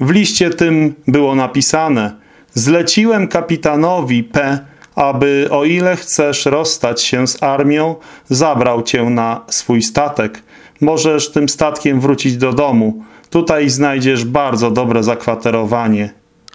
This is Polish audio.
W liście tym było napisane Zleciłem kapitanowi P., aby o ile chcesz rozstać się z armią, zabrał cię na swój statek. Możesz tym statkiem wrócić do domu. Tutaj znajdziesz bardzo dobre zakwaterowanie.